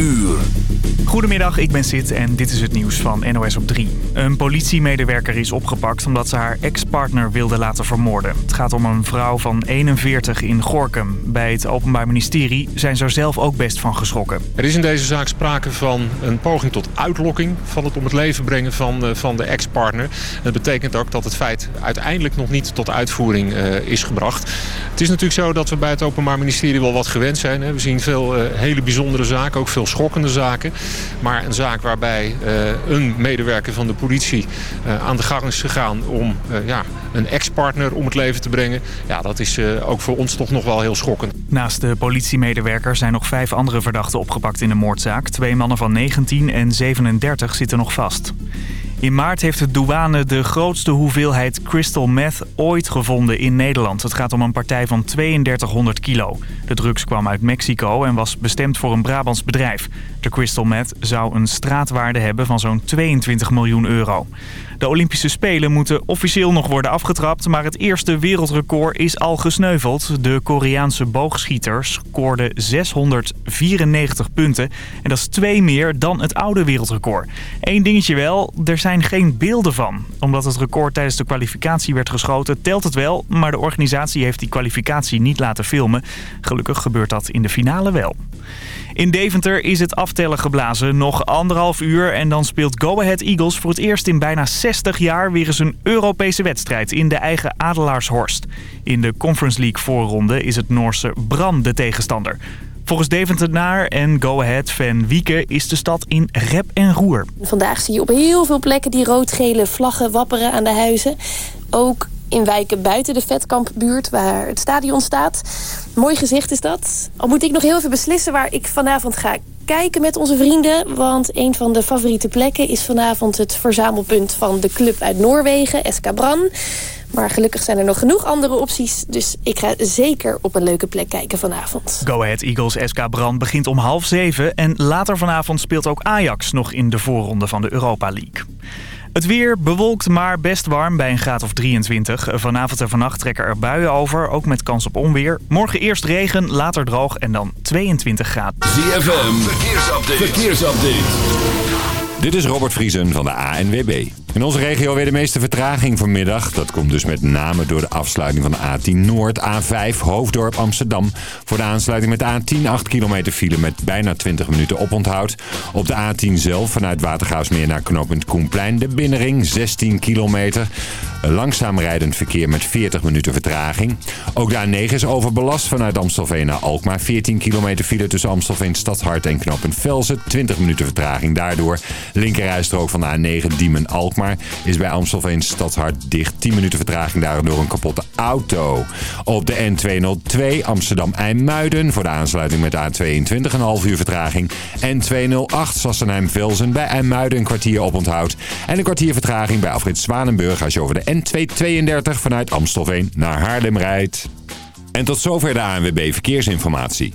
uur. Goedemiddag, ik ben Sid en dit is het nieuws van NOS op 3. Een politiemedewerker is opgepakt omdat ze haar ex-partner wilde laten vermoorden. Het gaat om een vrouw van 41 in Gorkum. Bij het Openbaar Ministerie zijn ze er zelf ook best van geschrokken. Er is in deze zaak sprake van een poging tot uitlokking van het om het leven brengen van, uh, van de ex-partner. Dat betekent ook dat het feit uiteindelijk nog niet tot uitvoering uh, is gebracht. Het is natuurlijk zo dat we bij het Openbaar Ministerie wel wat gewend zijn. Hè. We zien veel uh, hele bijzondere zaken, ook veel schokkende zaken. Maar een zaak waarbij uh, een medewerker van de politie uh, aan de gang is gegaan om uh, ja, een ex-partner om het leven te brengen. Ja, dat is ook voor ons toch nog wel heel schokkend. Naast de politiemedewerker zijn nog vijf andere verdachten opgepakt in de moordzaak. Twee mannen van 19 en 37 zitten nog vast. In maart heeft de douane de grootste hoeveelheid crystal meth ooit gevonden in Nederland. Het gaat om een partij van 3200 kilo. De drugs kwam uit Mexico en was bestemd voor een Brabants bedrijf. De crystal meth zou een straatwaarde hebben van zo'n 22 miljoen euro. De Olympische Spelen moeten officieel nog worden afgetrapt... maar het eerste wereldrecord is al gesneuveld. De Koreaanse boogschieter scoorde 694 punten. En dat is twee meer dan het oude wereldrecord. Eén dingetje wel, er zijn geen beelden van. Omdat het record tijdens de kwalificatie werd geschoten, telt het wel... maar de organisatie heeft die kwalificatie niet laten filmen. Gelukkig gebeurt dat in de finale wel. In Deventer is het aftellen geblazen. Nog anderhalf uur en dan speelt Go Ahead Eagles voor het eerst in bijna 60 jaar weer eens een Europese wedstrijd in de eigen Adelaarshorst. In de Conference League voorronde is het Noorse Bran de tegenstander. Volgens Deventenaar en Go Ahead-fan Wieke is de stad in rep en roer. Vandaag zie je op heel veel plekken die rood-gele vlaggen wapperen aan de huizen. Ook in wijken buiten de Vetkampbuurt, waar het stadion staat. Mooi gezicht is dat. Al moet ik nog heel even beslissen waar ik vanavond ga kijken met onze vrienden. Want een van de favoriete plekken is vanavond het verzamelpunt van de club uit Noorwegen, SK Bran. Maar gelukkig zijn er nog genoeg andere opties. Dus ik ga zeker op een leuke plek kijken vanavond. Go Ahead Eagles SK Brand begint om half zeven. En later vanavond speelt ook Ajax nog in de voorronde van de Europa League. Het weer bewolkt, maar best warm bij een graad of 23. Vanavond en vannacht trekken er buien over, ook met kans op onweer. Morgen eerst regen, later droog en dan 22 graden. ZFM, verkeersupdate. verkeersupdate. Dit is Robert Vriesen van de ANWB. In onze regio weer de meeste vertraging vanmiddag. Dat komt dus met name door de afsluiting van de A10 Noord, A5 Hoofddorp Amsterdam. Voor de aansluiting met de A10 8 kilometer file met bijna 20 minuten oponthoud. Op de A10 zelf vanuit Watergaasmeer naar knooppunt Koenplein de binnenring 16 kilometer. Langzaam rijdend verkeer met 40 minuten vertraging. Ook de A9 is overbelast vanuit Amstelveen naar Alkmaar. 14 kilometer file tussen Amstelveen Stadshart en knooppunt Velsen. 20 minuten vertraging daardoor. Linkerrijstrook van de A9 Diemen-Alkmaar is bij Amstelveen Stadshart dicht. 10 minuten vertraging daardoor een kapotte auto. Op de N202 Amsterdam-IJmuiden voor de aansluiting met de A22 een half uur vertraging. N208 Sassenheim-Velsen bij IJmuiden een kwartier oponthoud. En een kwartier vertraging bij Afrit Zwanenburg als je over de N232 vanuit Amstelveen naar Haarlem rijdt. En tot zover de ANWB Verkeersinformatie.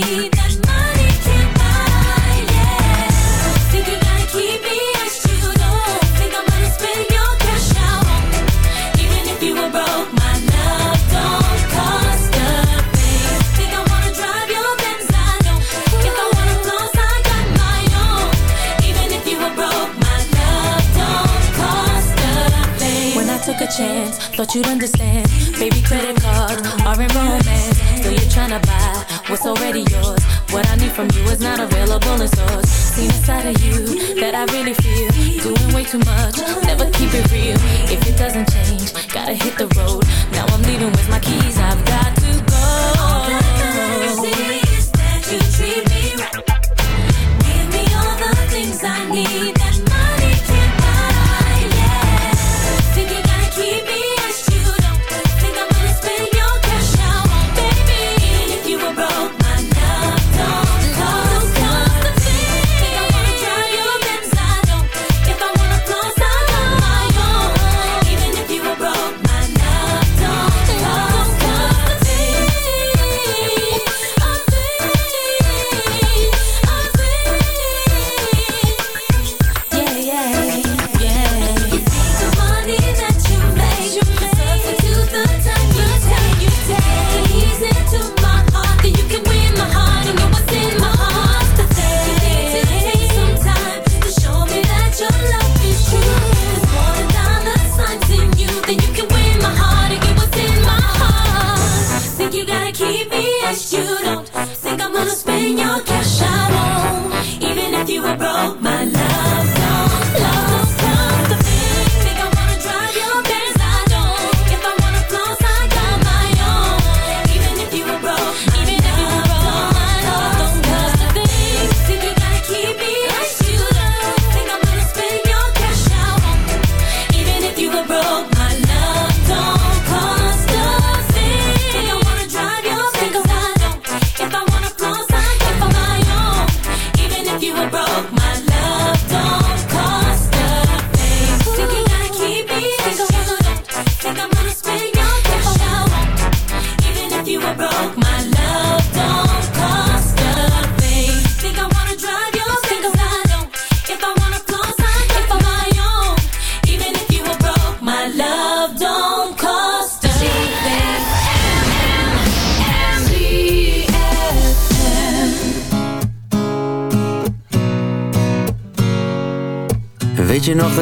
need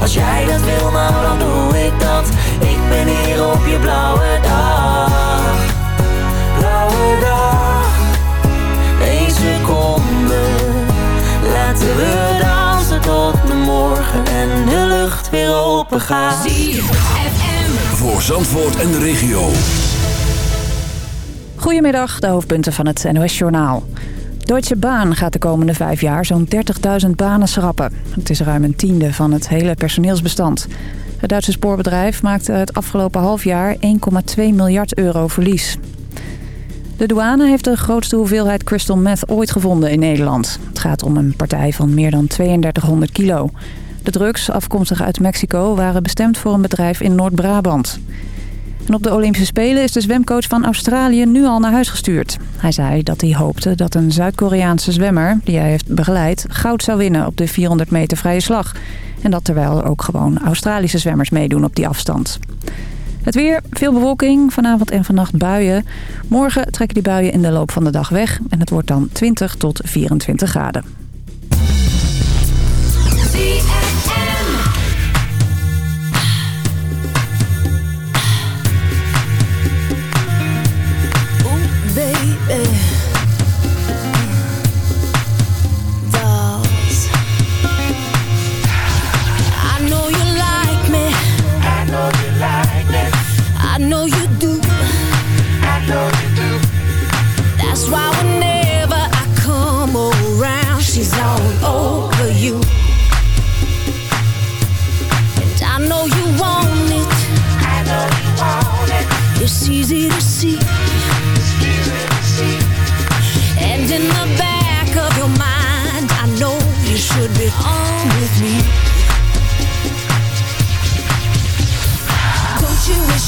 Als jij dat wil, nou dan doe ik dat. Ik ben hier op je blauwe dag. Blauwe dag. Eén seconde. Laten we dansen tot de morgen En de lucht weer open gaat. Voor Zandvoort en de regio. Goedemiddag, de hoofdpunten van het NOS-journaal. Deutsche Bahn gaat de komende vijf jaar zo'n 30.000 banen schrappen. Het is ruim een tiende van het hele personeelsbestand. Het Duitse spoorbedrijf maakte het afgelopen half jaar 1,2 miljard euro verlies. De douane heeft de grootste hoeveelheid crystal meth ooit gevonden in Nederland. Het gaat om een partij van meer dan 3200 kilo. De drugs, afkomstig uit Mexico, waren bestemd voor een bedrijf in Noord-Brabant. En op de Olympische Spelen is de zwemcoach van Australië nu al naar huis gestuurd. Hij zei dat hij hoopte dat een Zuid-Koreaanse zwemmer, die hij heeft begeleid, goud zou winnen op de 400 meter vrije slag. En dat terwijl ook gewoon Australische zwemmers meedoen op die afstand. Het weer, veel bewolking, vanavond en vannacht buien. Morgen trekken die buien in de loop van de dag weg en het wordt dan 20 tot 24 graden.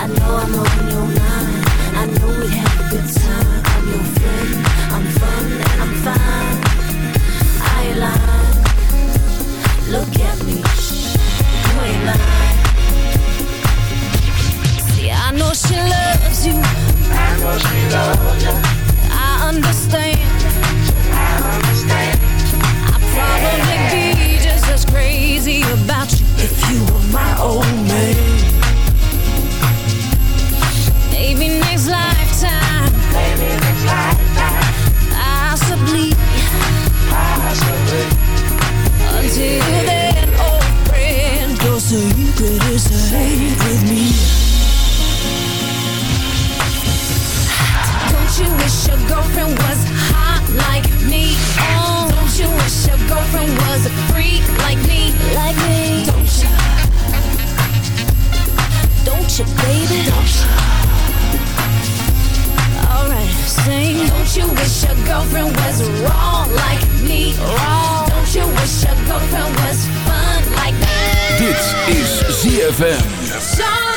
I know I'm on your mind. I know we'd have a good time. I'm your friend. I'm fun and I'm fine. I ain't lying. Look at me. You ain't lying. See, I know she loves you. I know she loves you. I understand. I understand. I'd probably be just as crazy about you if you were my old girlfriend was wrong like me? Wrong. Don't you wish your girlfriend was fun like me? Dit is ZFM.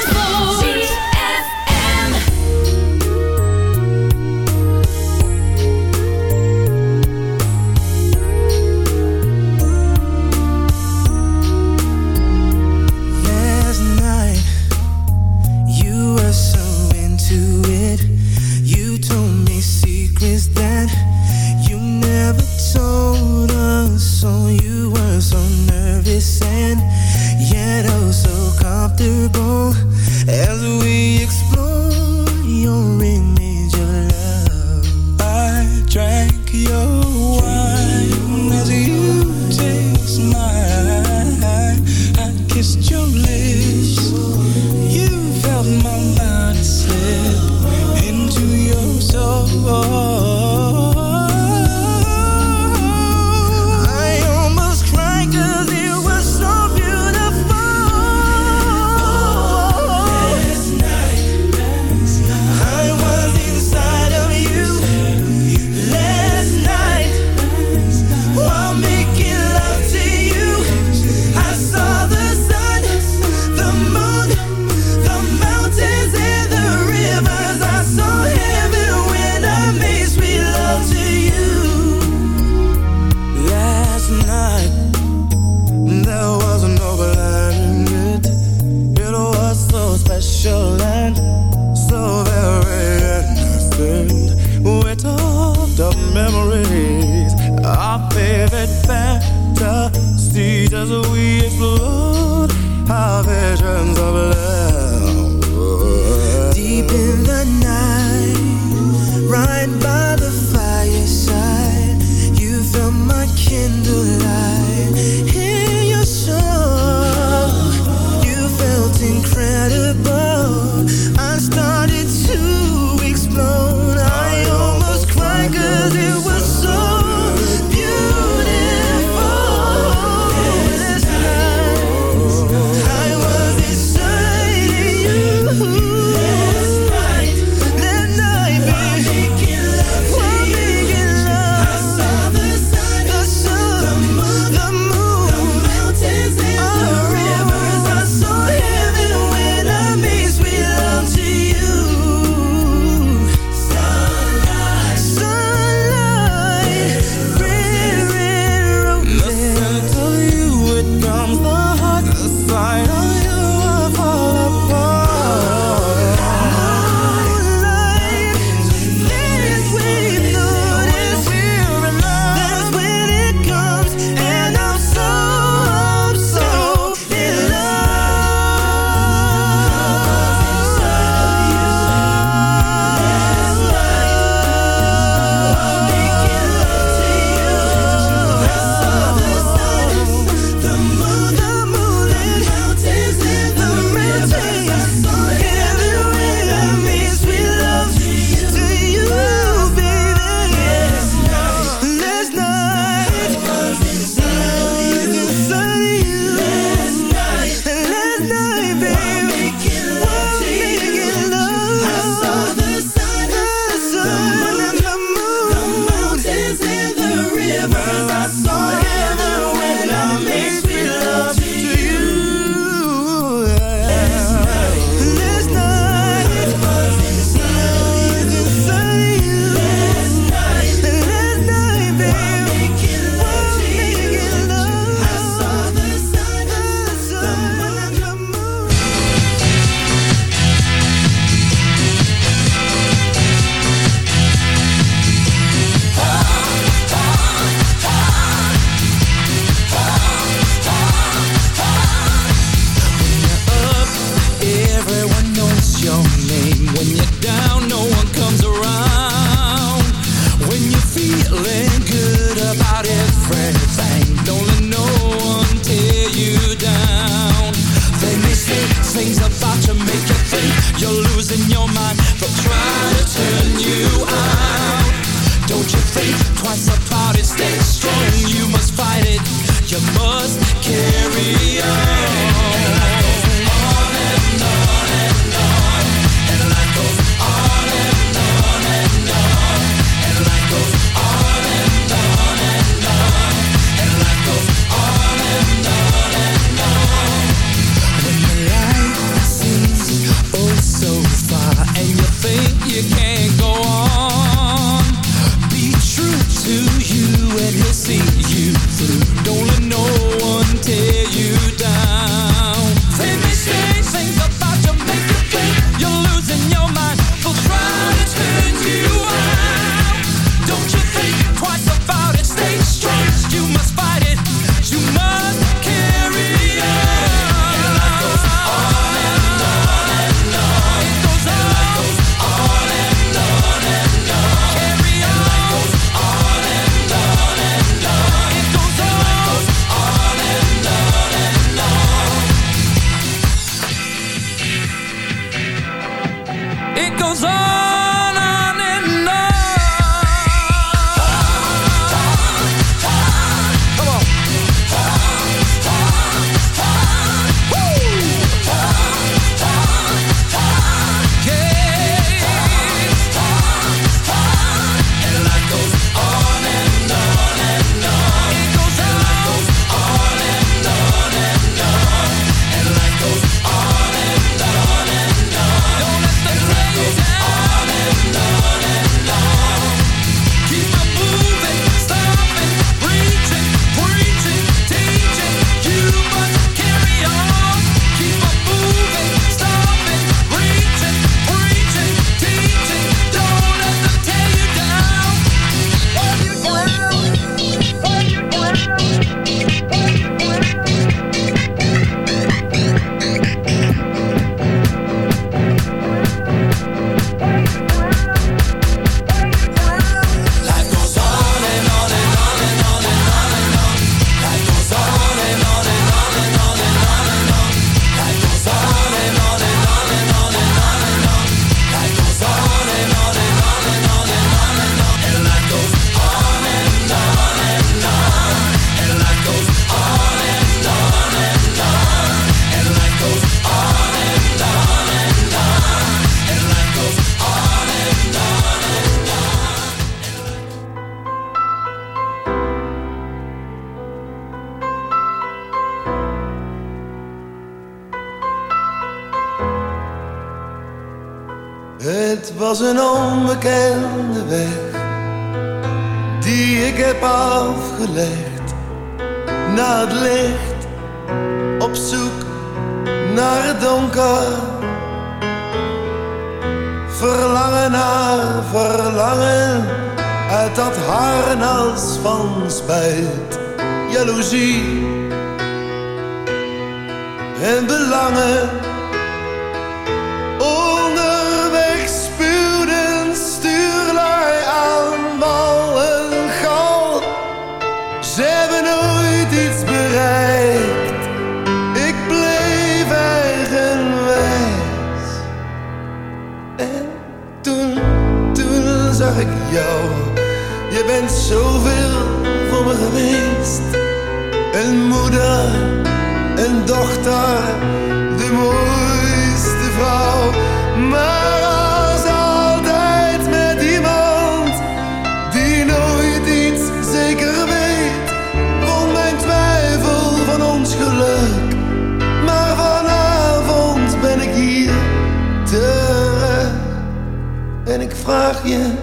smile. I kissed your lips. Een moeder, een dochter, En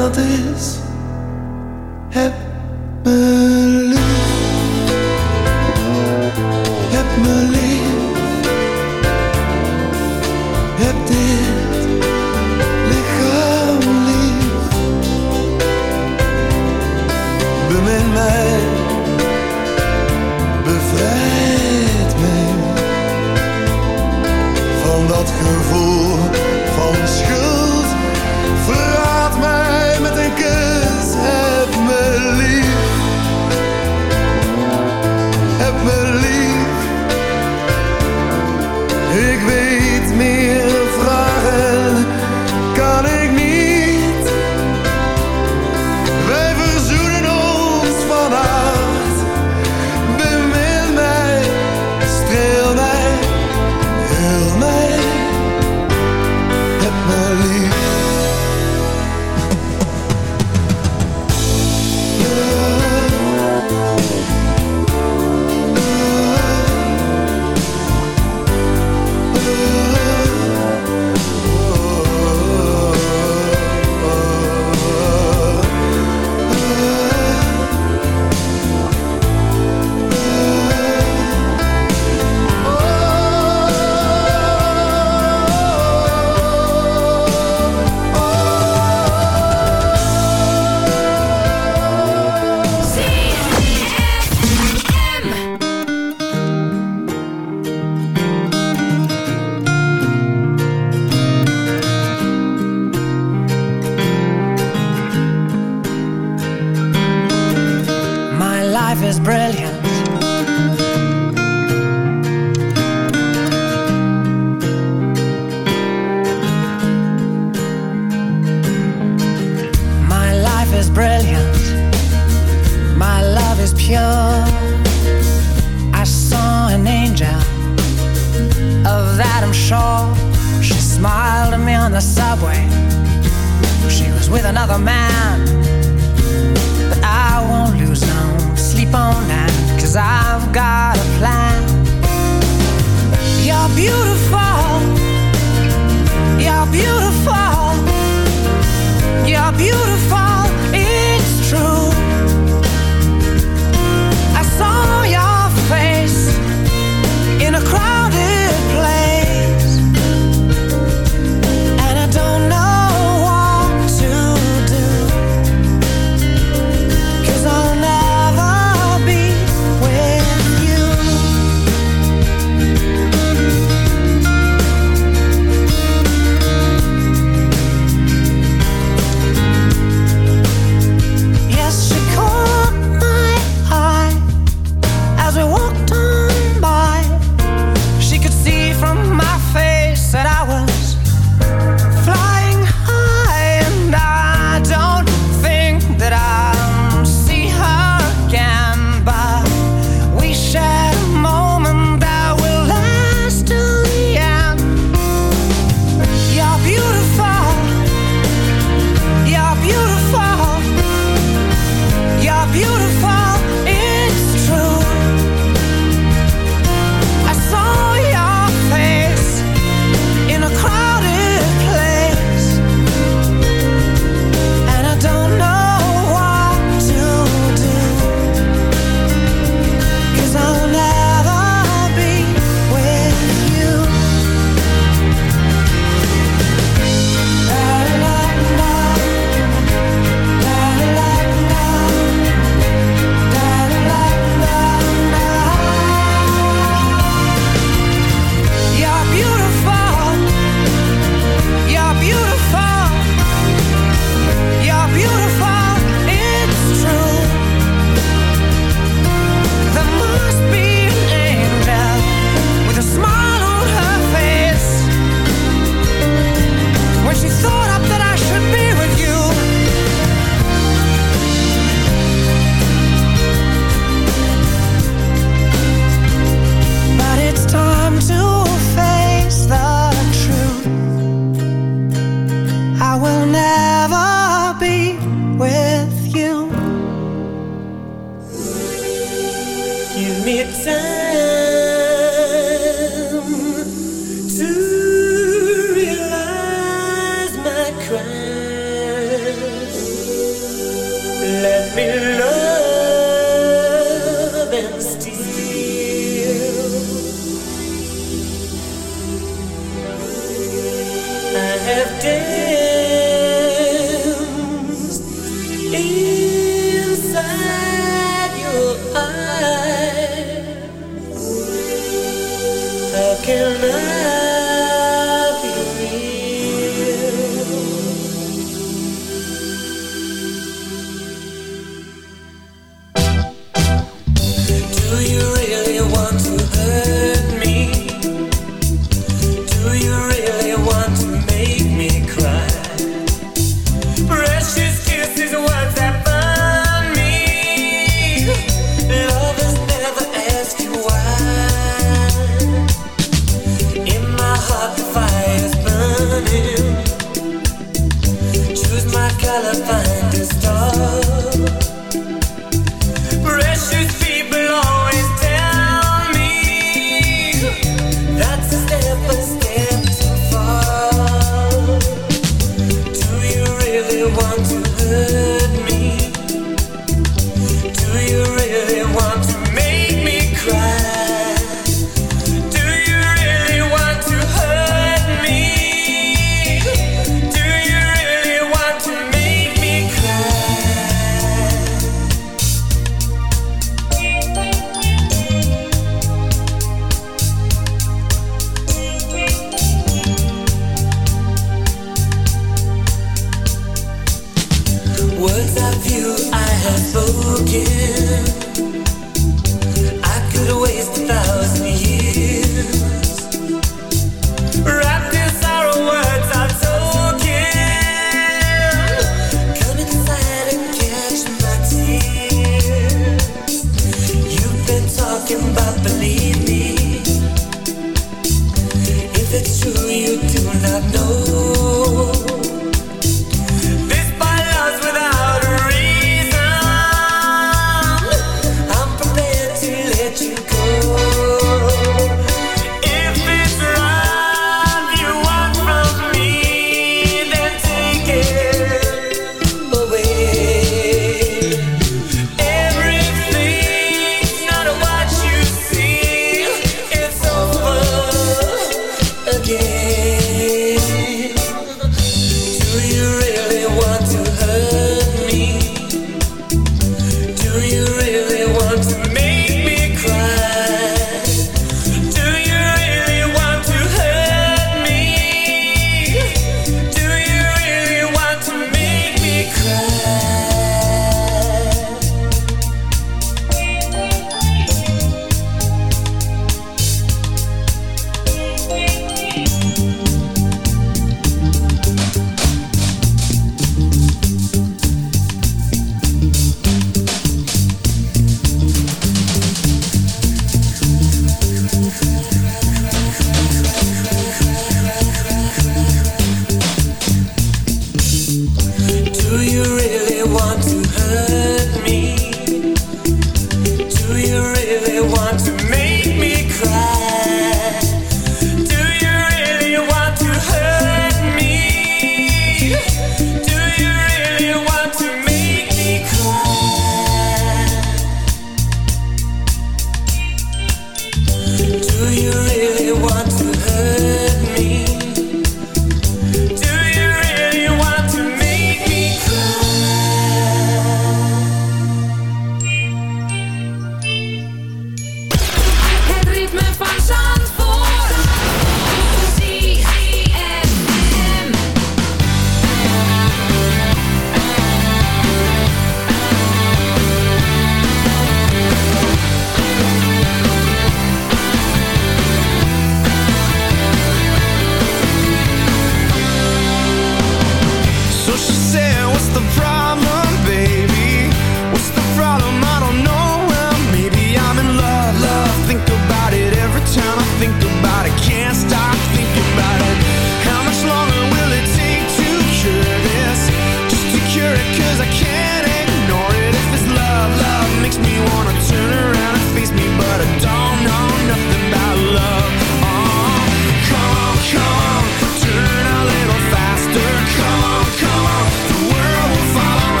dat life is brilliant.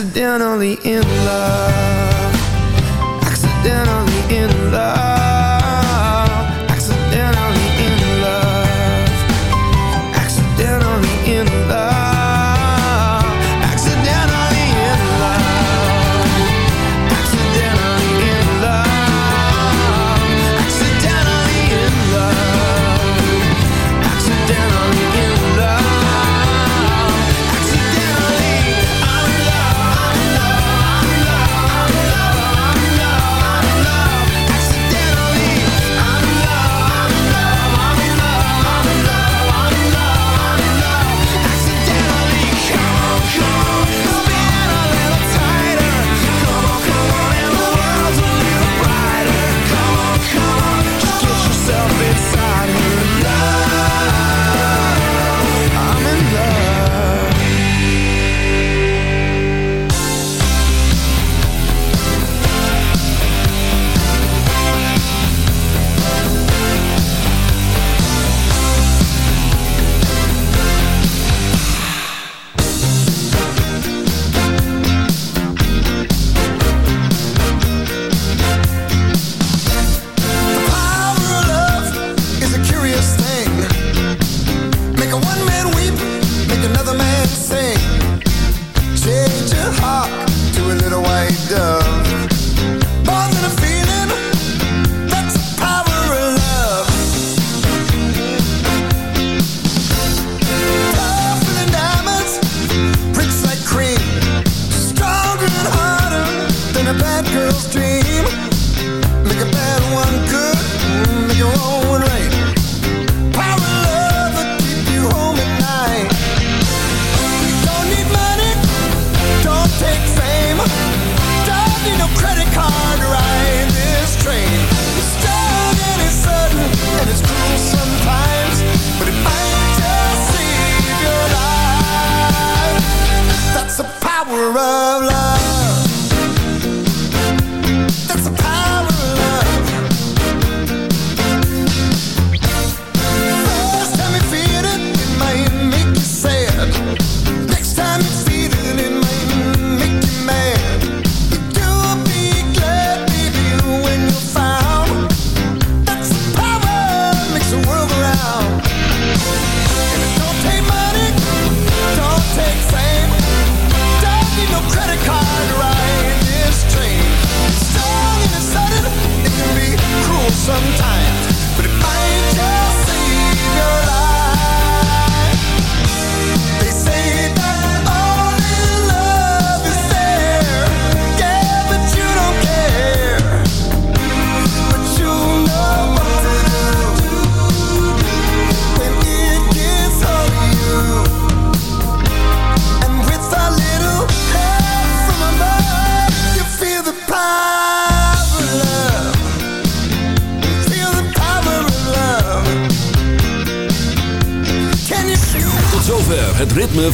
accidentally in love